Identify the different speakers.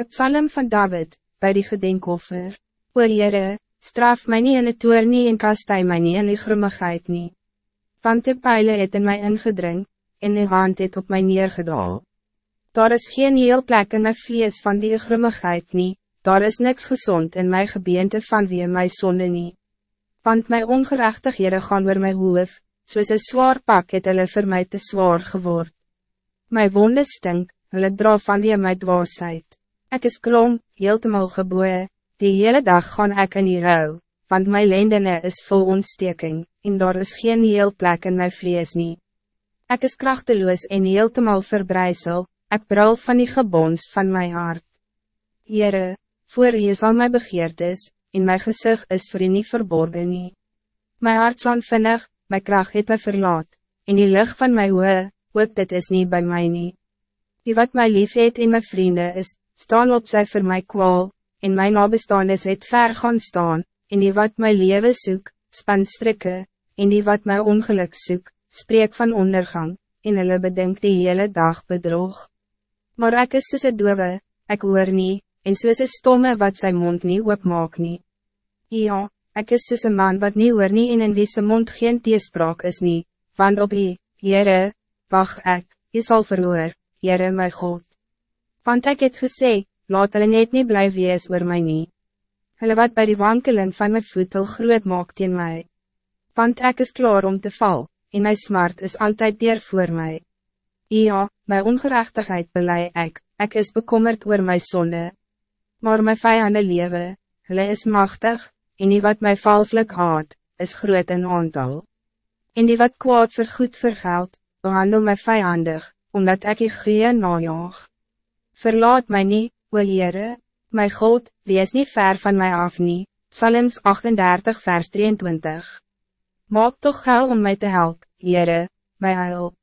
Speaker 1: Het psalm van David, bij die gedenkoffer. O Heere, straf mij niet in het toer nie en kastij mij niet in die grimmigheid nie. Want de pijlen het in mij ingedring, en die hand het op mij neergedaal. Daar is geen heel plek in my vlees van die grimmigheid nie, daar is niks gezond in mijn gebeente van wie my sonde nie. Want my ongerechtighede gaan oor my hoof, soos een zwaar pak het hulle vir my te zwaar geword. My wonde stink, hulle dra van die my dwaasheid. Ik is krom, heeltemal geboeien, die hele dag gaan ik in die rouw, want mijn lendene is vol ontsteking, en daar is geen heel plek in mijn vlees nie. Ik is krachteloos en heeltemal verbrijzel, ik brul van die gebons van mijn hart. Heere, voor je is al mijn begeertes, en mijn gezicht is voor je niet verborgen nie. Mijn hart slaan vinnig, mijn kracht het my verlaat, en die lucht van mijn hoe, ook dit is niet bij mij nie. Die wat mij lief het in mijn vrienden is, staan op zij voor mij kwaal, en mijn nabestaanis het ver gaan staan, en die wat mijn leven soek, span strikke, en die wat mijn ongeluk soek, spreek van ondergang, en hulle bedenk die hele dag bedrog. Maar ek is soos een dove, ek hoor nie, en soos een stomme wat zijn mond niet opmaak nie. Ja, ek is soos een man wat niet hoor nie en in wie sy mond geen teespraak is nie, want op die, Heere, wacht ek, jy sal verhoor, Heere my God. Want ik het gesê, laat hulle net nie bly wees oor my nie. Hulle wat bij die wankeling van mijn voetel groot maak teen my. Want ik is klaar om te val, en mijn smart is altijd dier voor mij. Ja, mijn ongerechtigheid belei ik, ik is bekommerd oor my zonde. Maar mijn vijanden lewe, hulle is machtig, en die wat mij valselijk haat, is groot in aantal. En die wat kwaad vir goed vergeld, behandel mij vijandig, omdat ik je geen najaag. Verlaat mij niet, o Heere, my God, wees niet ver van mij af nie, Psalms 38 vers 23. Maak toch gauw om mij te helpen, Heere, my help.